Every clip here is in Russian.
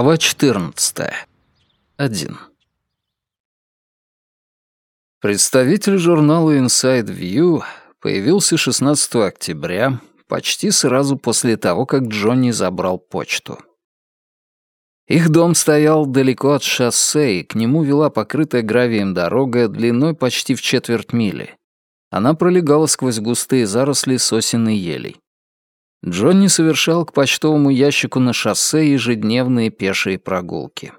Глава 14. 1. Представитель журнала Inside View появился 16 октября, почти сразу после того, как Джонни забрал почту. Их дом стоял далеко от шоссе, и к нему вела покрытая гравием дорога длиной почти в четверть мили. Она пролегала сквозь густые заросли сосен и елей. Джонни совершал к почтовому ящику на шоссе ежедневные пешие прогулки.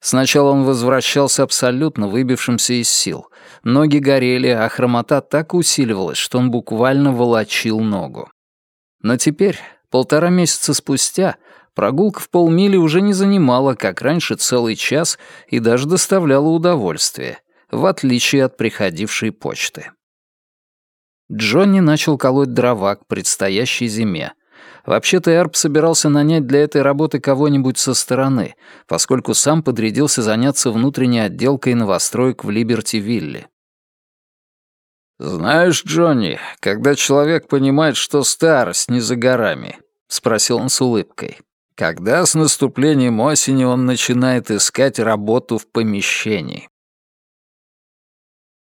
Сначала он возвращался абсолютно выбившимся из сил. Ноги горели, а хромота так усиливалась, что он буквально волочил ногу. Но теперь, полтора месяца спустя, прогулка в полмили уже не занимала, как раньше, целый час и даже доставляла удовольствие, в отличие от приходившей почты. Джонни начал колоть дрова к предстоящей зиме. Вообще-то Эрб собирался нанять для этой работы кого-нибудь со стороны, поскольку сам подрядился заняться внутренней отделкой новостроек в Либерти-Вилле. «Знаешь, Джонни, когда человек понимает, что старость не за горами», — спросил он с улыбкой, «когда с наступлением осени он начинает искать работу в помещении?»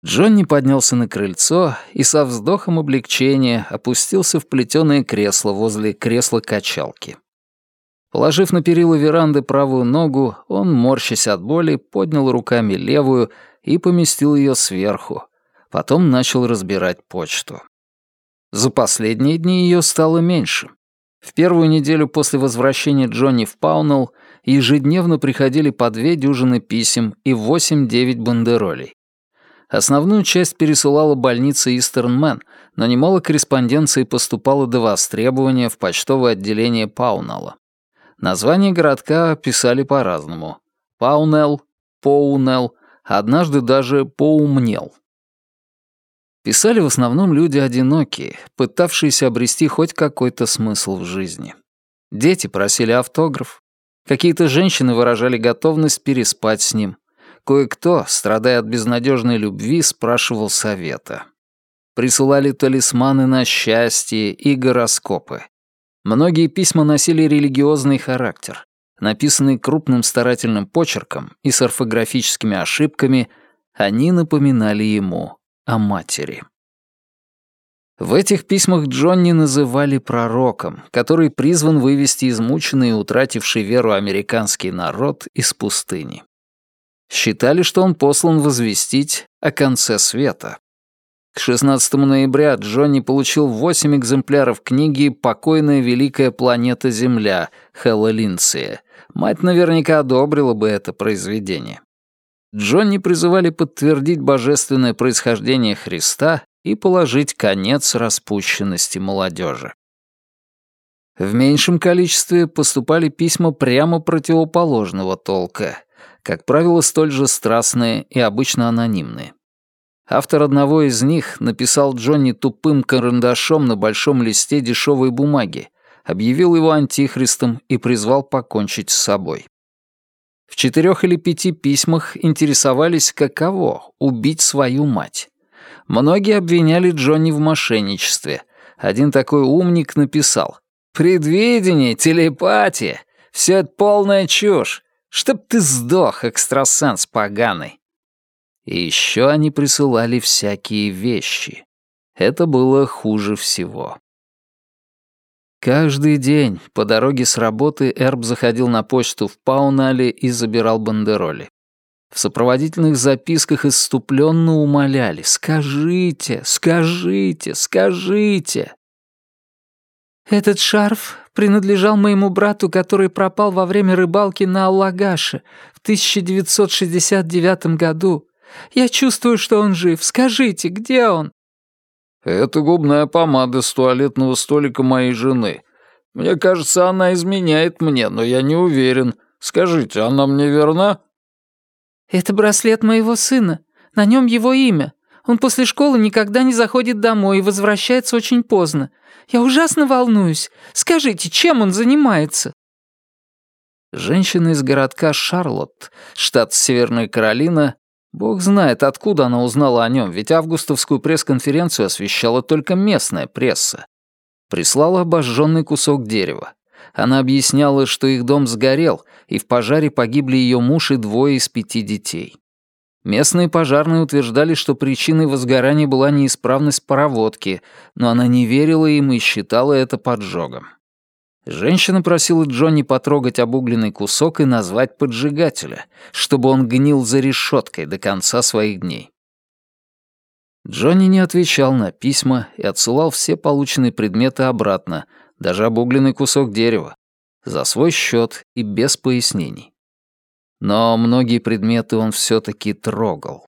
Джонни поднялся на крыльцо и со вздохом облегчения опустился в плетёное кресло возле кресла-качалки. Положив на перила веранды правую ногу, он, морщась от боли, поднял руками левую и поместил ее сверху. Потом начал разбирать почту. За последние дни ее стало меньше. В первую неделю после возвращения Джонни в Паунелл ежедневно приходили по две дюжины писем и восемь-девять бандеролей. Основную часть пересылала больница Истернмен, но немало корреспонденции поступало до востребования в почтовое отделение Паунелла. Название городка писали по-разному. Паунелл, Поунелл, однажды даже Поумнел. Писали в основном люди одинокие, пытавшиеся обрести хоть какой-то смысл в жизни. Дети просили автограф. Какие-то женщины выражали готовность переспать с ним. Кое-кто, страдая от безнадежной любви, спрашивал совета. Присылали талисманы на счастье и гороскопы. Многие письма носили религиозный характер. Написанные крупным старательным почерком и с орфографическими ошибками, они напоминали ему о матери. В этих письмах Джонни называли пророком, который призван вывести измученный и утративший веру американский народ из пустыни. Считали, что он послан возвестить о конце света. К 16 ноября Джонни получил 8 экземпляров книги «Покойная великая планета Земля» Хэлла Линдсея. Мать наверняка одобрила бы это произведение. Джонни призывали подтвердить божественное происхождение Христа и положить конец распущенности молодежи. В меньшем количестве поступали письма прямо противоположного толка, как правило, столь же страстные и обычно анонимные. Автор одного из них написал Джонни тупым карандашом на большом листе дешевой бумаги, объявил его антихристом и призвал покончить с собой. В четырех или пяти письмах интересовались, каково убить свою мать. Многие обвиняли Джонни в мошенничестве. Один такой умник написал «Предвидение, телепатия — все это полная чушь. Чтоб ты сдох, экстрасенс поганый. И еще они присылали всякие вещи. Это было хуже всего. Каждый день по дороге с работы Эрб заходил на почту в Паунале и забирал бандероли. В сопроводительных записках исступленно умоляли «Скажите, скажите, скажите!» «Этот шарф принадлежал моему брату, который пропал во время рыбалки на Аллагаше в 1969 году. Я чувствую, что он жив. Скажите, где он?» «Это губная помада с туалетного столика моей жены. Мне кажется, она изменяет мне, но я не уверен. Скажите, она мне верна?» «Это браслет моего сына. На нем его имя. Он после школы никогда не заходит домой и возвращается очень поздно. Я ужасно волнуюсь. Скажите, чем он занимается?» Женщина из городка Шарлотт, штат Северная Каролина, бог знает, откуда она узнала о нем, ведь августовскую пресс-конференцию освещала только местная пресса. Прислала обожженный кусок дерева. Она объясняла, что их дом сгорел, и в пожаре погибли ее муж и двое из пяти детей. Местные пожарные утверждали, что причиной возгорания была неисправность проводки, но она не верила им и считала это поджогом. Женщина просила Джонни потрогать обугленный кусок и назвать поджигателя, чтобы он гнил за решеткой до конца своих дней. Джонни не отвечал на письма и отсылал все полученные предметы обратно, даже обугленный кусок дерева, за свой счет и без пояснений. Но многие предметы он все-таки трогал.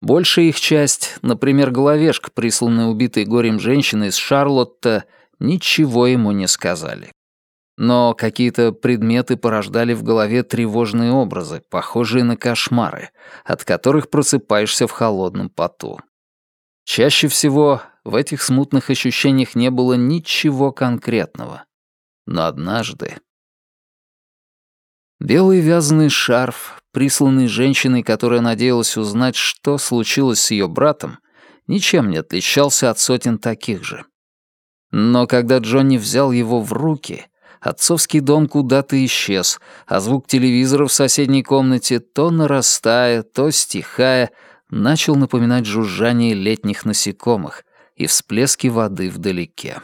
Большая их часть, например, головешка, присланная убитой горем женщиной из Шарлотта, ничего ему не сказали. Но какие-то предметы порождали в голове тревожные образы, похожие на кошмары, от которых просыпаешься в холодном поту. Чаще всего в этих смутных ощущениях не было ничего конкретного. Но однажды Белый вязаный шарф, присланный женщиной, которая надеялась узнать, что случилось с ее братом, ничем не отличался от сотен таких же. Но когда Джонни взял его в руки, отцовский дом куда-то исчез, а звук телевизора в соседней комнате, то нарастая, то стихая, начал напоминать жужжание летних насекомых и всплески воды вдалеке.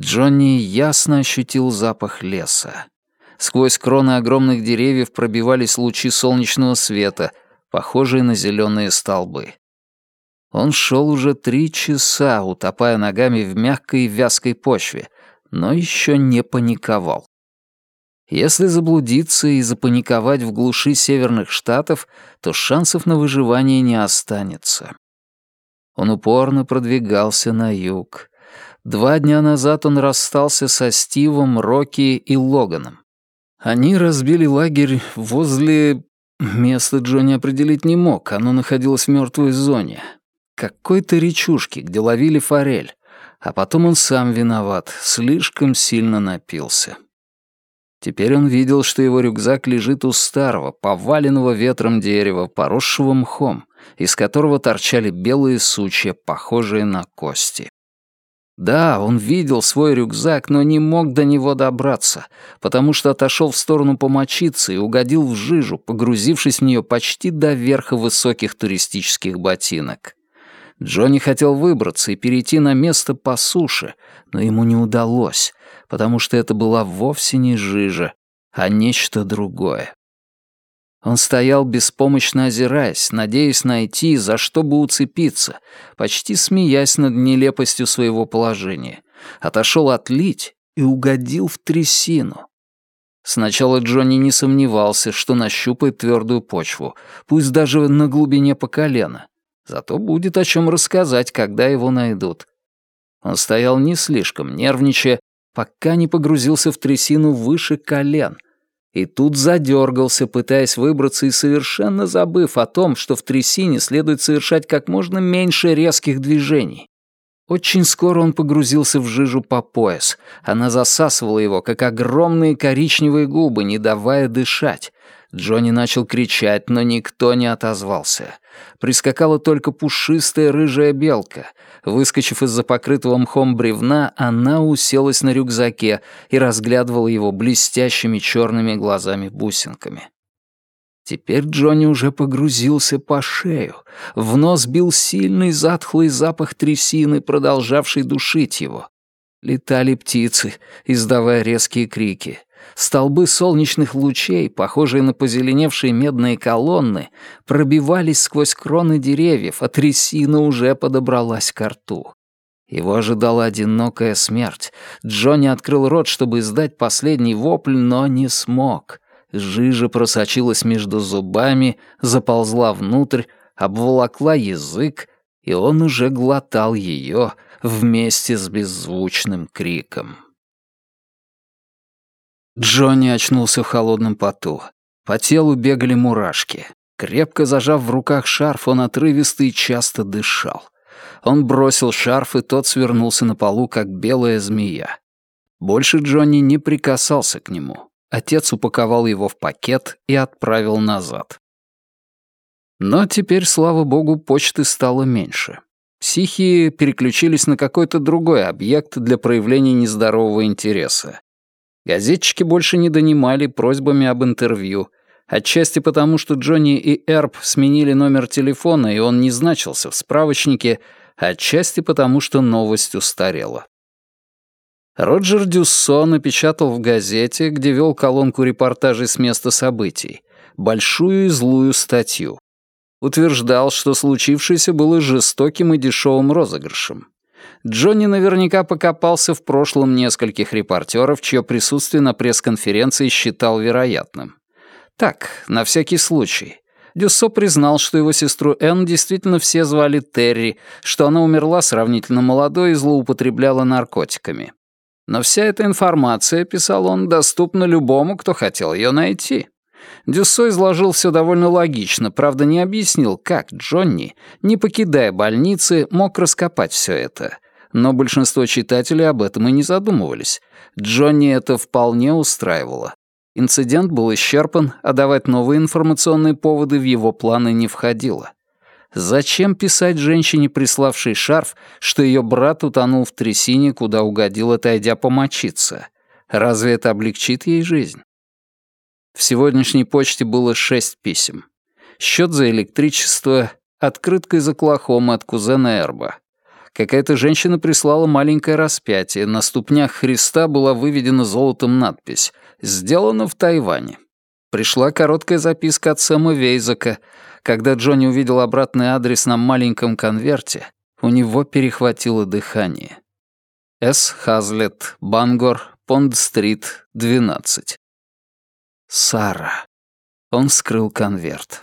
Джонни ясно ощутил запах леса. Сквозь кроны огромных деревьев пробивались лучи солнечного света, похожие на зеленые столбы. Он шел уже три часа, утопая ногами в мягкой и вязкой почве, но еще не паниковал. Если заблудиться и запаниковать в глуши северных штатов, то шансов на выживание не останется. Он упорно продвигался на юг. Два дня назад он расстался со Стивом, Рокки и Логаном. Они разбили лагерь возле... Место Джонни определить не мог, оно находилось в мертвой зоне. Какой-то речушки, где ловили форель. А потом он сам виноват, слишком сильно напился. Теперь он видел, что его рюкзак лежит у старого, поваленного ветром дерева, поросшего мхом, из которого торчали белые сучья, похожие на кости. Да, он видел свой рюкзак, но не мог до него добраться, потому что отошел в сторону помочиться и угодил в жижу, погрузившись в нее почти до верха высоких туристических ботинок. Джонни хотел выбраться и перейти на место по суше, но ему не удалось, потому что это была вовсе не жижа, а нечто другое. Он стоял беспомощно озираясь, надеясь найти, за что бы уцепиться, почти смеясь над нелепостью своего положения. Отошел отлить и угодил в трясину. Сначала Джонни не сомневался, что нащупает твердую почву, пусть даже на глубине по колено. Зато будет о чем рассказать, когда его найдут. Он стоял не слишком нервничая, пока не погрузился в трясину выше колен — и тут задергался, пытаясь выбраться и совершенно забыв о том, что в трясине следует совершать как можно меньше резких движений. Очень скоро он погрузился в жижу по пояс. Она засасывала его, как огромные коричневые губы, не давая дышать. Джонни начал кричать, но никто не отозвался. Прискакала только пушистая рыжая белка. Выскочив из-за покрытого мхом бревна, она уселась на рюкзаке и разглядывала его блестящими черными глазами-бусинками. Теперь Джонни уже погрузился по шею. В нос бил сильный затхлый запах трясины, продолжавший душить его. Летали птицы, издавая резкие крики. Столбы солнечных лучей, похожие на позеленевшие медные колонны, пробивались сквозь кроны деревьев, а трясина уже подобралась к рту. Его ожидала одинокая смерть. Джонни открыл рот, чтобы издать последний вопль, но не смог. Жижа просочилась между зубами, заползла внутрь, обволокла язык, и он уже глотал ее вместе с беззвучным криком. Джонни очнулся в холодном поту. По телу бегали мурашки. Крепко зажав в руках шарф, он отрывисто и часто дышал. Он бросил шарф, и тот свернулся на полу, как белая змея. Больше Джонни не прикасался к нему. Отец упаковал его в пакет и отправил назад. Но теперь, слава богу, почты стало меньше. Психи переключились на какой-то другой объект для проявления нездорового интереса Газетчики больше не донимали просьбами об интервью, отчасти потому, что Джонни и Эрб сменили номер телефона, и он не значился в справочнике, отчасти потому, что новость устарела. Роджер Дюссо напечатал в газете, где вел колонку репортажей с места событий, большую и злую статью. Утверждал, что случившееся было жестоким и дешевым розыгрышем. Джонни наверняка покопался в прошлом нескольких репортеров, чье присутствие на пресс-конференции считал вероятным. Так, на всякий случай. Дюссо признал, что его сестру Энн действительно все звали Терри, что она умерла сравнительно молодой и злоупотребляла наркотиками. Но вся эта информация, писал он, доступна любому, кто хотел ее найти. Дюссо изложил все довольно логично, правда не объяснил, как Джонни, не покидая больницы, мог раскопать все это. Но большинство читателей об этом и не задумывались. Джонни это вполне устраивало. Инцидент был исчерпан, а давать новые информационные поводы в его планы не входило. Зачем писать женщине, приславшей шарф, что ее брат утонул в трясине, куда угодил, отойдя помочиться? Разве это облегчит ей жизнь? В сегодняшней почте было шесть писем. Счет за электричество, открытка из Оклахомы от кузена Эрба. Какая-то женщина прислала маленькое распятие. На ступнях Христа была выведена золотом надпись «Сделано в Тайване». Пришла короткая записка от Сэма Вейзака. Когда Джонни увидел обратный адрес на маленьком конверте, у него перехватило дыхание. С. Хазлет, Бангор, Понд-стрит, 12. Сара. Он вскрыл конверт.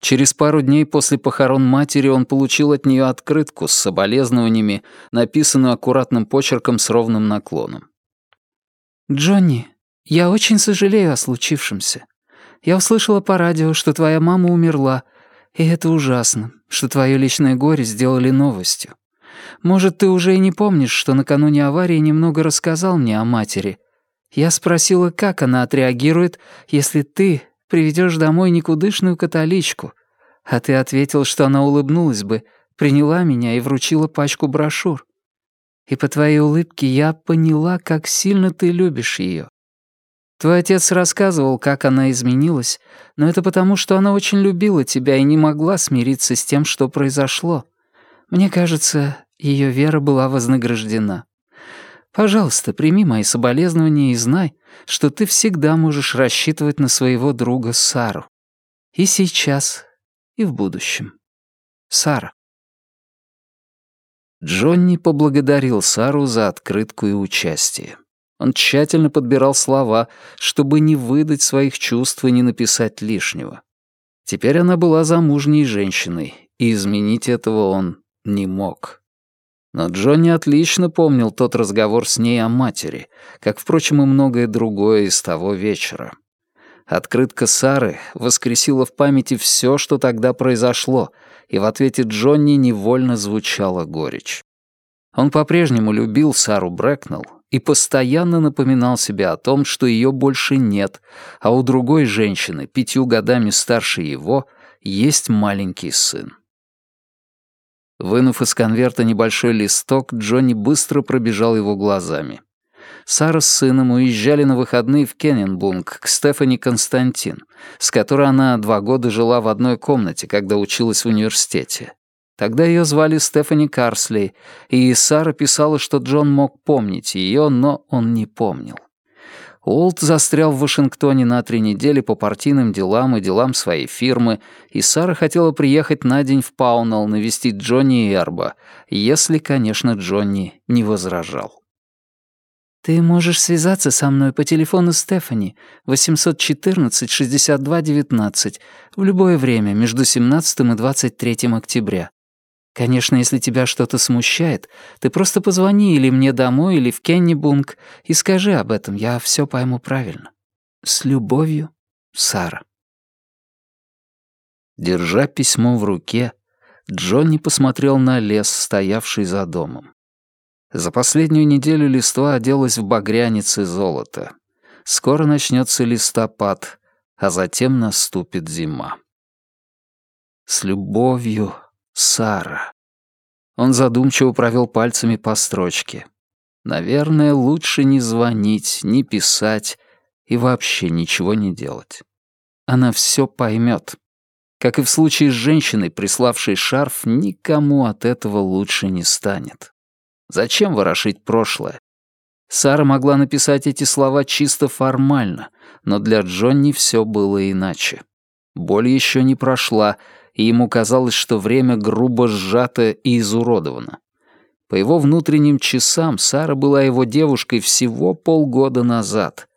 Через пару дней после похорон матери он получил от нее открытку с соболезнованиями, написанную аккуратным почерком с ровным наклоном. «Джонни, я очень сожалею о случившемся. Я услышала по радио, что твоя мама умерла, и это ужасно, что твое личное горе сделали новостью. Может, ты уже и не помнишь, что накануне аварии немного рассказал мне о матери, я спросила, как она отреагирует, если ты приведешь домой никудышную католичку, а ты ответил, что она улыбнулась бы, приняла меня и вручила пачку брошюр. И по твоей улыбке я поняла, как сильно ты любишь ее. Твой отец рассказывал, как она изменилась, но это потому, что она очень любила тебя и не могла смириться с тем, что произошло. Мне кажется, ее вера была вознаграждена. Пожалуйста, прими мои соболезнования и знай, что ты всегда можешь рассчитывать на своего друга Сару. И сейчас, и в будущем. Сара. Джонни поблагодарил Сару за открытку и участие. Он тщательно подбирал слова, чтобы не выдать своих чувств и не написать лишнего. Теперь она была замужней женщиной, и изменить этого он не мог. Но Джонни отлично помнил тот разговор с ней о матери, как, впрочем, и многое другое из того вечера. Открытка Сары воскресила в памяти все, что тогда произошло, и в ответе Джонни невольно звучала горечь. Он по-прежнему любил Сару Брэкнелл и постоянно напоминал себе о том, что ее больше нет, а у другой женщины, пятью годами старше его, есть маленький сын. Вынув из конверта небольшой листок, Джонни быстро пробежал его глазами. Сара с сыном уезжали на выходные в Кенненбунг к Стефани Константин, с которой она два года жила в одной комнате, когда училась в университете. Тогда ее звали Стефани Карсли, и Сара писала, что Джон мог помнить ее, но он не помнил. Уолт застрял в Вашингтоне на три недели по партийным делам и делам своей фирмы, и Сара хотела приехать на день в Паунелл навестить Джонни и Эрба, если, конечно, Джонни не возражал. «Ты можешь связаться со мной по телефону Стефани 814-62-19 в любое время между 17 и 23 октября. Конечно, если тебя что-то смущает, ты просто позвони или мне домой, или в Кеннибунг и скажи об этом, я все пойму правильно. С любовью, Сара. Держа письмо в руке, Джонни посмотрел на лес, стоявший за домом. За последнюю неделю листва оделась в багрянец и золото. Скоро начнется листопад, а затем наступит зима. С любовью, Сара. Он задумчиво провел пальцами по строчке. Наверное, лучше не звонить, не писать и вообще ничего не делать. Она все поймет. Как и в случае с женщиной, приславшей шарф, никому от этого лучше не станет. Зачем ворошить прошлое? Сара могла написать эти слова чисто формально, но для Джонни все было иначе. Боль еще не прошла, и ему казалось, что время грубо сжато и изуродовано. По его внутренним часам Сара была его девушкой всего полгода назад.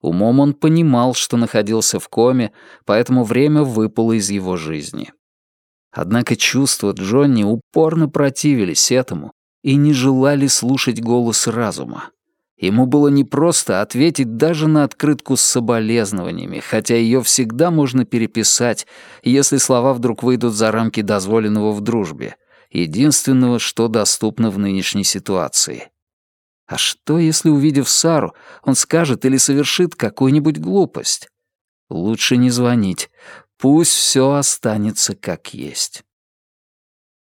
Умом он понимал, что находился в коме, поэтому время выпало из его жизни. Однако чувства Джонни упорно противились этому и не желали слушать голос разума. Ему было непросто ответить даже на открытку с соболезнованиями, хотя ее всегда можно переписать, если слова вдруг выйдут за рамки дозволенного в дружбе, единственного, что доступно в нынешней ситуации. А что, если, увидев Сару, он скажет или совершит какую-нибудь глупость? Лучше не звонить. Пусть все останется как есть.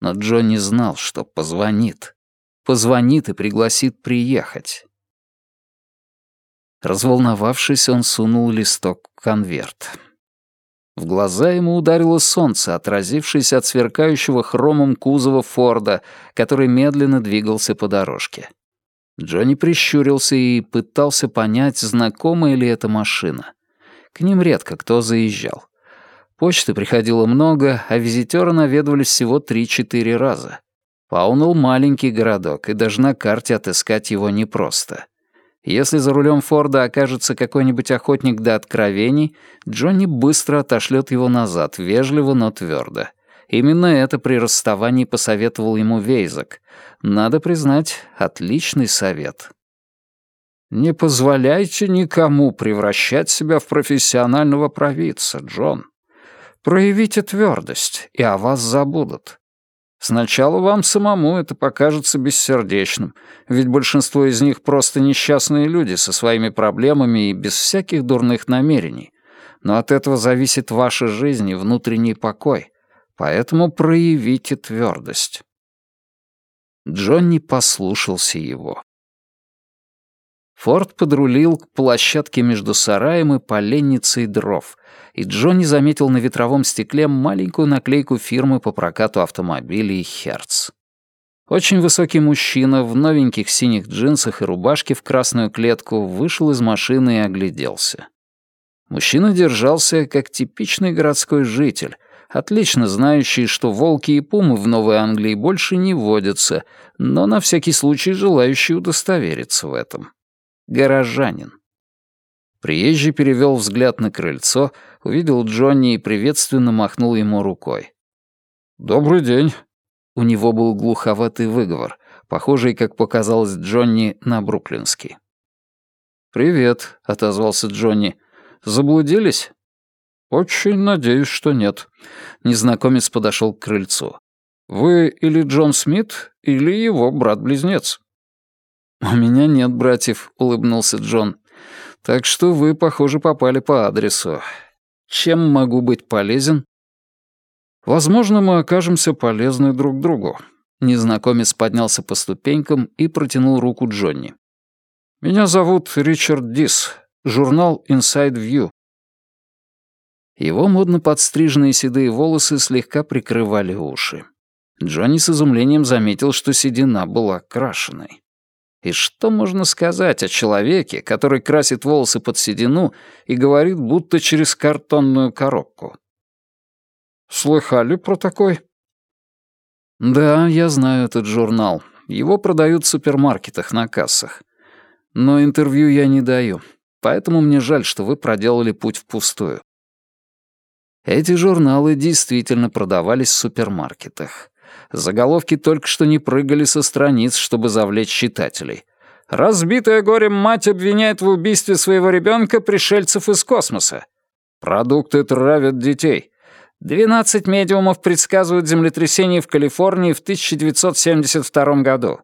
Но Джонни знал, что позвонит. Позвонит и пригласит приехать. Разволновавшись, он сунул листок в конверт. В глаза ему ударило солнце, отразившееся от сверкающего хромом кузова Форда, который медленно двигался по дорожке. Джонни прищурился и пытался понять, знакомая ли эта машина. К ним редко кто заезжал. Почты приходило много, а визитёры наведывались всего 3-4 раза. Паунелл — маленький городок, и даже на карте отыскать его непросто. Если за рулем Форда окажется какой-нибудь охотник до откровений, Джонни быстро отошлет его назад, вежливо, но твердо. Именно это при расставании посоветовал ему Вейзак. Надо признать, отличный совет. «Не позволяйте никому превращать себя в профессионального провидца, Джон. Проявите твердость, и о вас забудут. Сначала вам самому это покажется бессердечным, ведь большинство из них просто несчастные люди со своими проблемами и без всяких дурных намерений. Но от этого зависит ваша жизнь и внутренний покой, поэтому проявите твердость. Джонни послушался его. Форд подрулил к площадке между сараем и поленницей дров, и Джонни заметил на ветровом стекле маленькую наклейку фирмы по прокату автомобилей «Херц». Очень высокий мужчина в новеньких синих джинсах и рубашке в красную клетку вышел из машины и огляделся. Мужчина держался как типичный городской житель, отлично знающий, что волки и пумы в Новой Англии больше не водятся, но на всякий случай желающий удостовериться в этом горожанин. Приезжий перевел взгляд на крыльцо, увидел Джонни и приветственно махнул ему рукой. «Добрый день». У него был глуховатый выговор, похожий, как показалось Джонни, на бруклинский. «Привет», — отозвался Джонни. «Заблудились?» «Очень надеюсь, что нет». Незнакомец подошел к крыльцу. «Вы или Джон Смит, или его брат-близнец?» «У меня нет братьев», — улыбнулся Джон. «Так что вы, похоже, попали по адресу. Чем могу быть полезен?» «Возможно, мы окажемся полезны друг другу». Незнакомец поднялся по ступенькам и протянул руку Джонни. «Меня зовут Ричард Дис, журнал Inside View». Его модно подстриженные седые волосы слегка прикрывали уши. Джонни с изумлением заметил, что седина была крашеной. И что можно сказать о человеке, который красит волосы под седину и говорит, будто через картонную коробку? Слыхали про такой? Да, я знаю этот журнал. Его продают в супермаркетах на кассах. Но интервью я не даю, поэтому мне жаль, что вы проделали путь впустую. Эти журналы действительно продавались в супермаркетах. Заголовки только что не прыгали со страниц, чтобы завлечь читателей. «Разбитая горем мать обвиняет в убийстве своего ребенка пришельцев из космоса». «Продукты травят детей». «12 медиумов предсказывают землетрясение в Калифорнии в 1972 году».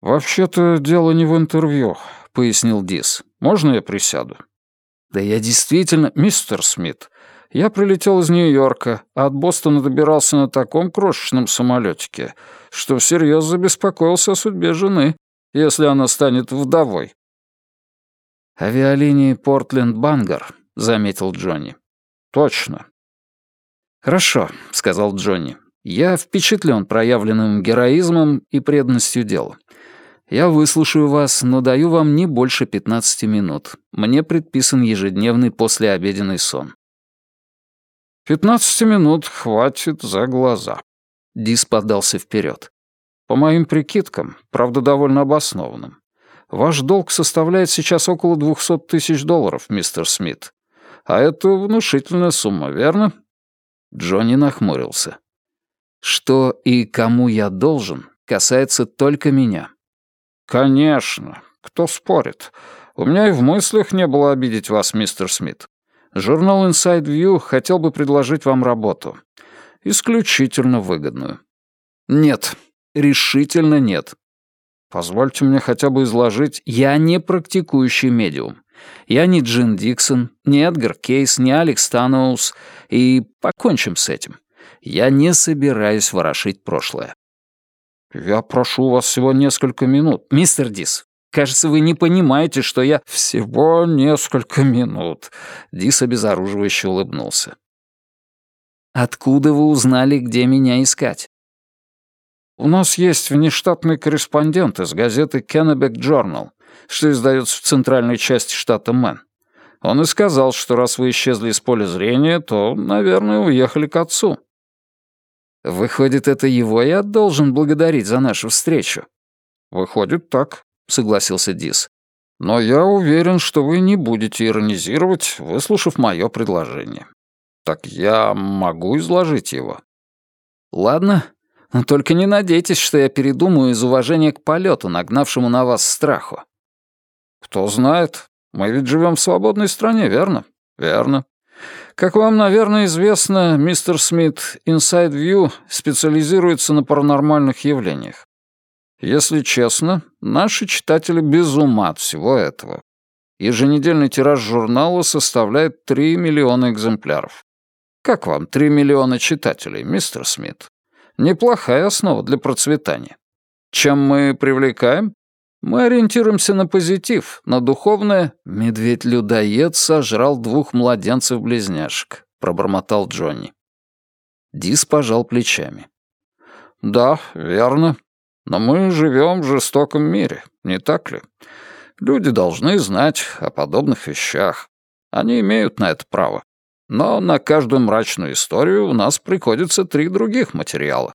«Вообще-то дело не в интервью», — пояснил Дис. «Можно я присяду?» «Да я действительно, мистер Смит, Я прилетел из Нью-Йорка, а от Бостона добирался на таком крошечном самолетике, что всерьез забеспокоился о судьбе жены, если она станет вдовой. «Авиалинии Портленд-Бангар», — заметил Джонни. «Точно». «Хорошо», — сказал Джонни. «Я впечатлен проявленным героизмом и преданностью делу. Я выслушаю вас, но даю вам не больше 15 минут. Мне предписан ежедневный послеобеденный сон. «Пятнадцати минут хватит за глаза». Дис подался вперед. «По моим прикидкам, правда, довольно обоснованным. Ваш долг составляет сейчас около двухсот тысяч долларов, мистер Смит. А это внушительная сумма, верно?» Джонни нахмурился. «Что и кому я должен, касается только меня». «Конечно. Кто спорит? У меня и в мыслях не было обидеть вас, мистер Смит. Журнал Inside View хотел бы предложить вам работу. Исключительно выгодную. Нет, решительно нет. Позвольте мне хотя бы изложить... Я не практикующий медиум. Я не Джин Диксон, не Эдгар Кейс, не Алекс Таноус. И покончим с этим. Я не собираюсь ворошить прошлое. Я прошу вас всего несколько минут. Мистер Дис, Кажется, вы не понимаете, что я...» «Всего несколько минут», — Дис обезоруживающе улыбнулся. «Откуда вы узнали, где меня искать?» «У нас есть внештатный корреспондент из газеты «Кеннебек Джорнал», что издается в центральной части штата Мэн. Он и сказал, что раз вы исчезли из поля зрения, то, наверное, уехали к отцу». «Выходит, это его я должен благодарить за нашу встречу?» «Выходит, так», — согласился Дис. «Но я уверен, что вы не будете иронизировать, выслушав мое предложение. Так я могу изложить его». «Ладно, но только не надейтесь, что я передумаю из уважения к полету, нагнавшему на вас страху». «Кто знает, мы ведь живем в свободной стране, верно?» «Верно. Как вам, наверное, известно, мистер Смит, Inside View специализируется на паранормальных явлениях. Если честно, наши читатели без ума от всего этого. Еженедельный тираж журнала составляет 3 миллиона экземпляров. Как вам 3 миллиона читателей, мистер Смит? Неплохая основа для процветания. Чем мы привлекаем? Мы ориентируемся на позитив, на духовное. Медведь-людоед сожрал двух младенцев-близняшек, пробормотал Джонни. Дис пожал плечами. Да, верно. Но мы живем в жестоком мире, не так ли? Люди должны знать о подобных вещах. Они имеют на это право. Но на каждую мрачную историю у нас приходится три других материала.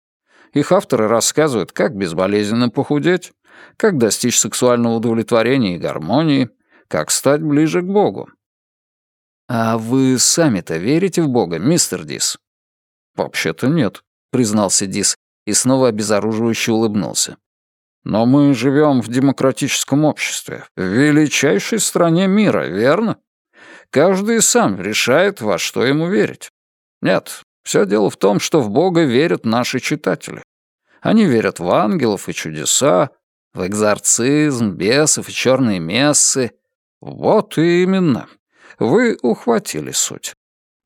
Их авторы рассказывают, как безболезненно похудеть, как достичь сексуального удовлетворения и гармонии, как стать ближе к Богу. «А вы сами-то верите в Бога, мистер Дис?» «Вообще-то нет», — признался Дис, и снова обезоруживающе улыбнулся. «Но мы живем в демократическом обществе, в величайшей стране мира, верно? Каждый сам решает, во что ему верить. Нет, все дело в том, что в Бога верят наши читатели. Они верят в ангелов и чудеса, в экзорцизм, бесов и черные мессы. Вот именно. Вы ухватили суть.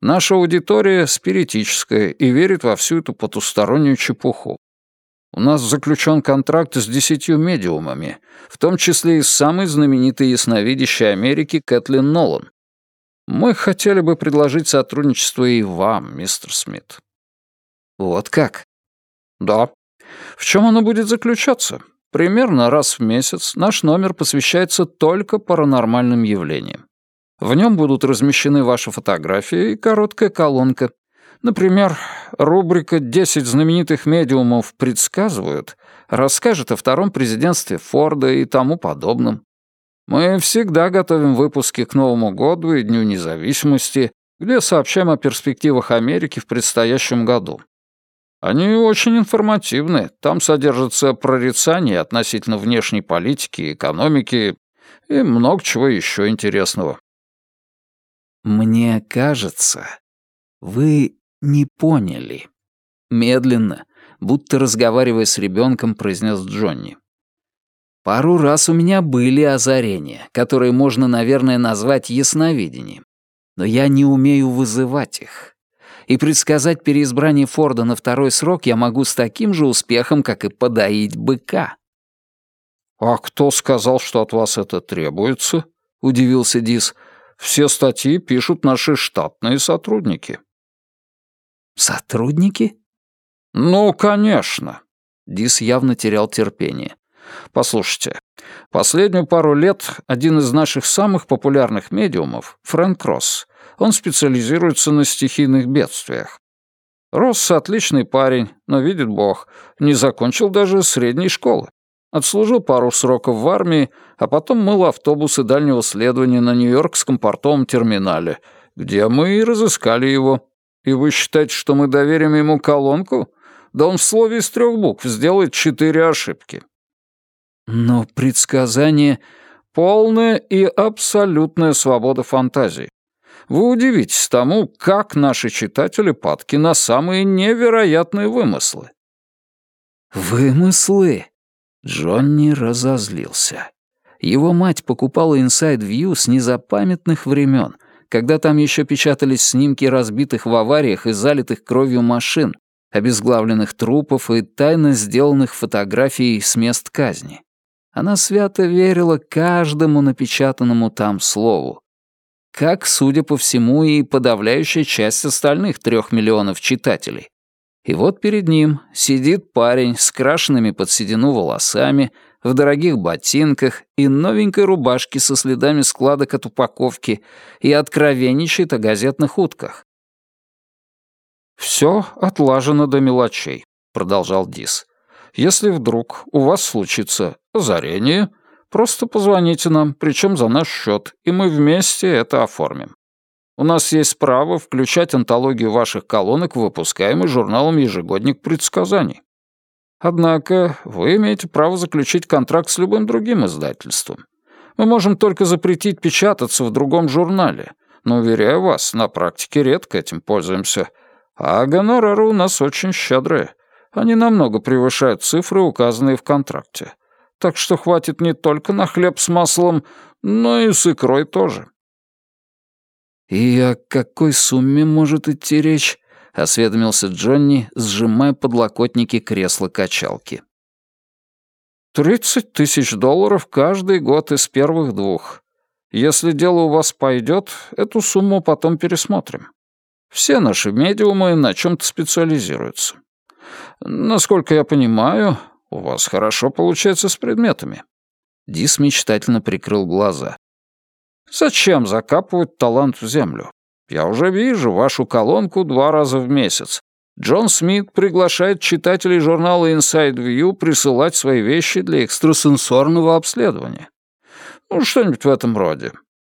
Наша аудитория спиритическая и верит во всю эту потустороннюю чепуху. У нас заключен контракт с десятью медиумами, в том числе и с самой знаменитой ясновидящей Америки Кэтлин Нолан. Мы хотели бы предложить сотрудничество и вам, мистер Смит. Вот как? Да. В чем оно будет заключаться? Примерно раз в месяц наш номер посвящается только паранормальным явлениям. В нем будут размещены ваши фотографии и короткая колонка. Например, рубрика «10 знаменитых медиумов предсказывают» расскажет о втором президентстве Форда и тому подобном. Мы всегда готовим выпуски к Новому году и Дню независимости, где сообщаем о перспективах Америки в предстоящем году. Они очень информативны. Там содержатся прорицания относительно внешней политики, экономики и много чего еще интересного. «Мне кажется, вы не поняли». Медленно, будто разговаривая с ребенком, произнес Джонни. Пару раз у меня были озарения, которые можно, наверное, назвать ясновидением. Но я не умею вызывать их. И предсказать переизбрание Форда на второй срок я могу с таким же успехом, как и подоить быка. «А кто сказал, что от вас это требуется?» — удивился Дис. «Все статьи пишут наши штатные сотрудники». «Сотрудники?» «Ну, конечно». Дис явно терял терпение. «Послушайте, последнюю пару лет один из наших самых популярных медиумов, Фрэнк Росс, он специализируется на стихийных бедствиях. Росс отличный парень, но, видит бог, не закончил даже средней школы. Отслужил пару сроков в армии, а потом мыл автобусы дальнего следования на Нью-Йоркском портовом терминале, где мы и разыскали его. И вы считаете, что мы доверим ему колонку? Да он в слове из трех букв сделает четыре ошибки. Но предсказание — полная и абсолютная свобода фантазии. Вы удивитесь тому, как наши читатели падки на самые невероятные вымыслы. Вымыслы? Джонни разозлился. Его мать покупала Inside View с незапамятных времен, когда там еще печатались снимки разбитых в авариях и залитых кровью машин, обезглавленных трупов и тайно сделанных фотографий с мест казни. Она свято верила каждому напечатанному там слову. Как, судя по всему, и подавляющая часть остальных трех миллионов читателей. И вот перед ним сидит парень с крашенными под седину волосами, в дорогих ботинках и новенькой рубашке со следами складок от упаковки и откровенничает о газетных утках. «Все отлажено до мелочей», — продолжал Дис. «Если вдруг у вас случится озарение, просто позвоните нам, причем за наш счет, и мы вместе это оформим. У нас есть право включать антологию ваших колонок в выпускаемый журналом «Ежегодник предсказаний». Однако вы имеете право заключить контракт с любым другим издательством. Мы можем только запретить печататься в другом журнале, но, уверяю вас, на практике редко этим пользуемся. А гонорары у нас очень щедрые. Они намного превышают цифры, указанные в контракте. Так что хватит не только на хлеб с маслом, но и с икрой тоже. «И о какой сумме может идти речь?» — осведомился Джонни, сжимая подлокотники кресла-качалки. «Тридцать тысяч долларов каждый год из первых двух. Если дело у вас пойдет, эту сумму потом пересмотрим. Все наши медиумы на чем-то специализируются. Насколько я понимаю, у вас хорошо получается с предметами». Дис мечтательно прикрыл глаза. Зачем закапывать талант в землю? Я уже вижу вашу колонку два раза в месяц. Джон Смит приглашает читателей журнала Inside View присылать свои вещи для экстрасенсорного обследования. Ну, что-нибудь в этом роде.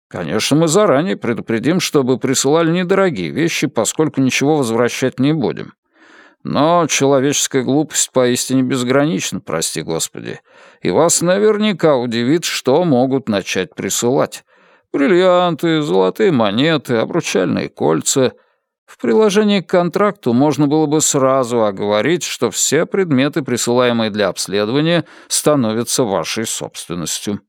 Конечно, мы заранее предупредим, чтобы присылали недорогие вещи, поскольку ничего возвращать не будем. Но человеческая глупость поистине безгранична, прости господи, и вас наверняка удивит, что могут начать присылать. Бриллианты, золотые монеты, обручальные кольца. В приложении к контракту можно было бы сразу оговорить, что все предметы, присылаемые для обследования, становятся вашей собственностью.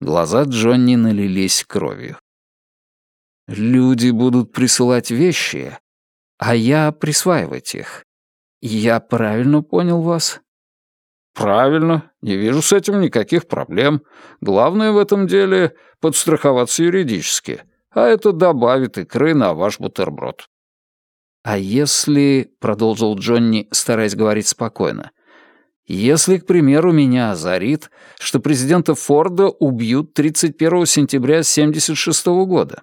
Глаза Джонни налились кровью. «Люди будут присылать вещи, а я присваивать их. Я правильно понял вас?» «Правильно, не вижу с этим никаких проблем. Главное в этом деле — подстраховаться юридически, а это добавит икры на ваш бутерброд». «А если...» — продолжил Джонни, стараясь говорить спокойно. «Если, к примеру, меня озарит, что президента Форда убьют 31 сентября 76 -го года?»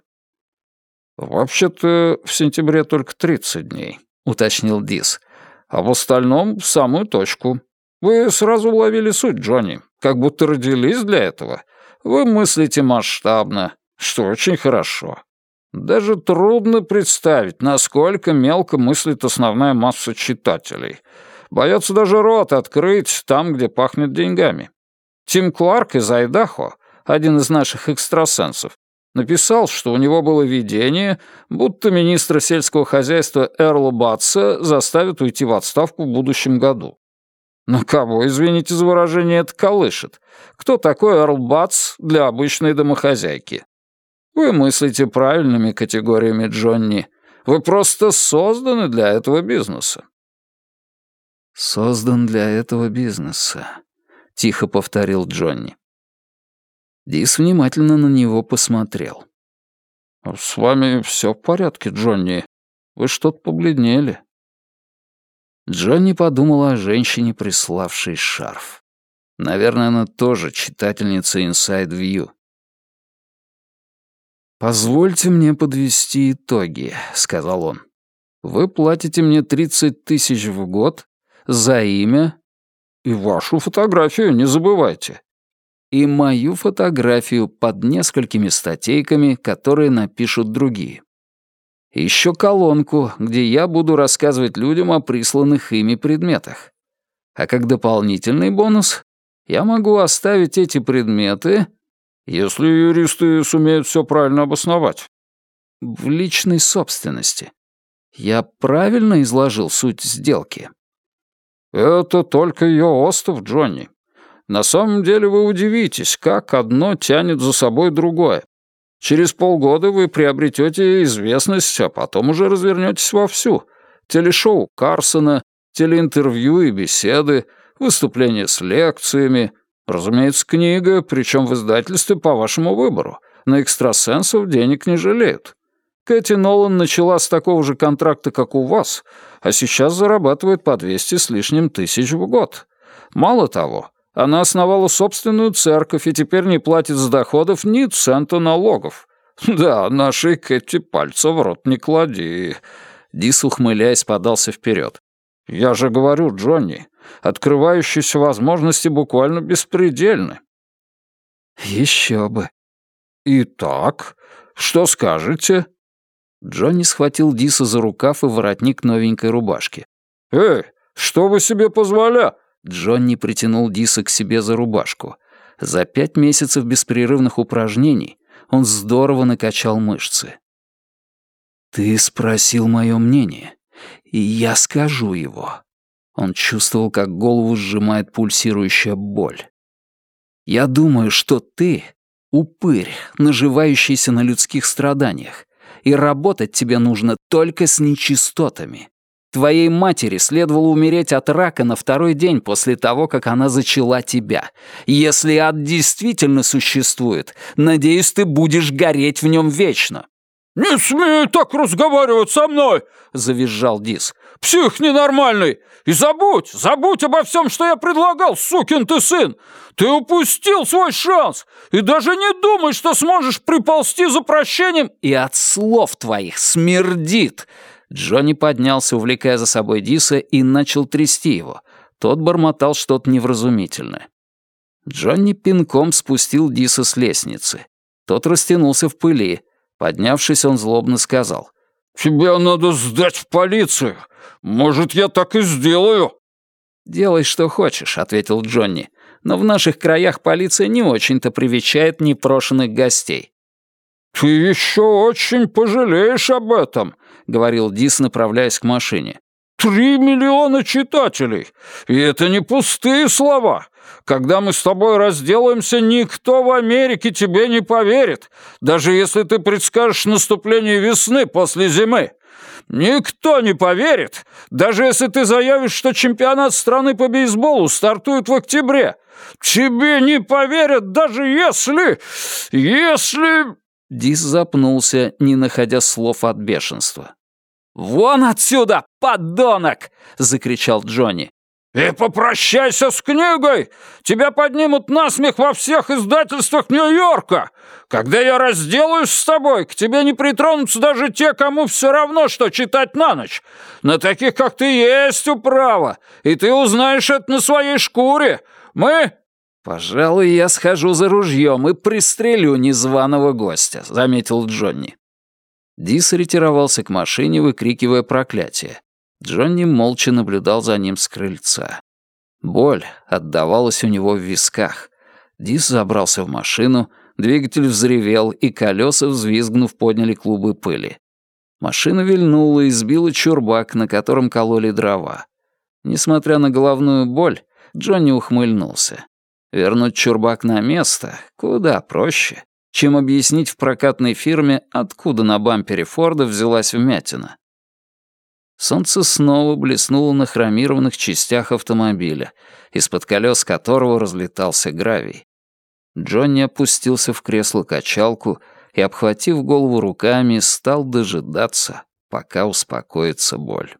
«Вообще-то в сентябре только 30 дней», — уточнил Дис. «А в остальном — в самую точку. Вы сразу уловили суть, Джонни, как будто родились для этого. Вы мыслите масштабно, что очень хорошо. Даже трудно представить, насколько мелко мыслит основная масса читателей. Боятся даже рот открыть там, где пахнет деньгами. Тим Кларк из Айдахо, один из наших экстрасенсов, написал, что у него было видение, будто министра сельского хозяйства Эрла Батса заставят уйти в отставку в будущем году. Но кого, извините за выражение, это колышет? Кто такой Эрл Батс для обычной домохозяйки? Вы мыслите правильными категориями, Джонни. Вы просто созданы для этого бизнеса». «Создан для этого бизнеса», — тихо повторил Джонни. Дис внимательно на него посмотрел. «С вами все в порядке, Джонни. Вы что-то побледнели». Джонни подумал о женщине, приславшей шарф. Наверное, она тоже читательница Inside View. «Позвольте мне подвести итоги», — сказал он. «Вы платите мне 30 тысяч в год за имя и вашу фотографию, не забывайте и мою фотографию под несколькими статейками, которые напишут другие. Еще колонку, где я буду рассказывать людям о присланных ими предметах. А как дополнительный бонус, я могу оставить эти предметы, если юристы сумеют все правильно обосновать, в личной собственности. Я правильно изложил суть сделки? Это только ее остов, Джонни. На самом деле вы удивитесь, как одно тянет за собой другое. Через полгода вы приобретете известность, а потом уже развернетесь вовсю. Телешоу Карсона, телеинтервью и беседы, выступления с лекциями, разумеется, книга, причем в издательстве по вашему выбору. На экстрасенсов денег не жалеют. Кэти Нолан начала с такого же контракта, как у вас, а сейчас зарабатывает по 200 с лишним тысяч в год. Мало того, она основала собственную церковь и теперь не платит с доходов ни цента налогов. Да, нашей Кэти пальца в рот не клади. Дис, ухмыляясь, подался вперед. Я же говорю, Джонни, открывающиеся возможности буквально беспредельны. Еще бы. Итак, что скажете? Джонни схватил Диса за рукав и воротник новенькой рубашки. «Эй, что вы себе позволя?» Джонни притянул Диса к себе за рубашку. За пять месяцев беспрерывных упражнений он здорово накачал мышцы. «Ты спросил мое мнение, и я скажу его». Он чувствовал, как голову сжимает пульсирующая боль. «Я думаю, что ты — упырь, наживающийся на людских страданиях, и работать тебе нужно только с нечистотами. Твоей матери следовало умереть от рака на второй день после того, как она зачала тебя. Если ад действительно существует, надеюсь, ты будешь гореть в нем вечно». «Не смей так разговаривать со мной!» — завизжал Дис. «Псих ненормальный! И забудь, забудь обо всем, что я предлагал, сукин ты сын! Ты упустил свой шанс! И даже не думай, что сможешь приползти за прощением!» «И от слов твоих смердит!» Джонни поднялся, увлекая за собой Диса, и начал трясти его. Тот бормотал что-то невразумительное. Джонни пинком спустил Диса с лестницы. Тот растянулся в пыли. Поднявшись, он злобно сказал. «Тебя надо сдать в полицию. Может, я так и сделаю?» «Делай, что хочешь», — ответил Джонни. «Но в наших краях полиция не очень-то привечает непрошенных гостей». «Ты еще очень пожалеешь об этом», — говорил Дис, направляясь к машине. «Три миллиона читателей! И это не пустые слова! Когда мы с тобой разделаемся, никто в Америке тебе не поверит, даже если ты предскажешь наступление весны после зимы. Никто не поверит, даже если ты заявишь, что чемпионат страны по бейсболу стартует в октябре. Тебе не поверят, даже если... если...» Дис запнулся, не находя слов от бешенства. «Вон отсюда, подонок!» — закричал Джонни. «И попрощайся с книгой! Тебя поднимут насмех во всех издательствах Нью-Йорка! Когда я разделаюсь с тобой, к тебе не притронутся даже те, кому все равно, что читать на ночь. На таких, как ты, есть управа, и ты узнаешь это на своей шкуре. Мы «Пожалуй, я схожу за ружьем и пристрелю незваного гостя», — заметил Джонни. Дис ретировался к машине, выкрикивая проклятие. Джонни молча наблюдал за ним с крыльца. Боль отдавалась у него в висках. Дис забрался в машину, двигатель взревел, и колеса, взвизгнув, подняли клубы пыли. Машина вильнула и сбила чурбак, на котором кололи дрова. Несмотря на головную боль, Джонни ухмыльнулся. Вернуть чурбак на место куда проще. чем объяснить в прокатной фирме, откуда на бампере Форда взялась вмятина. Солнце снова блеснуло на хромированных частях автомобиля, из-под колес которого разлетался гравий. Джонни опустился в кресло-качалку и, обхватив голову руками, стал дожидаться, пока успокоится боль.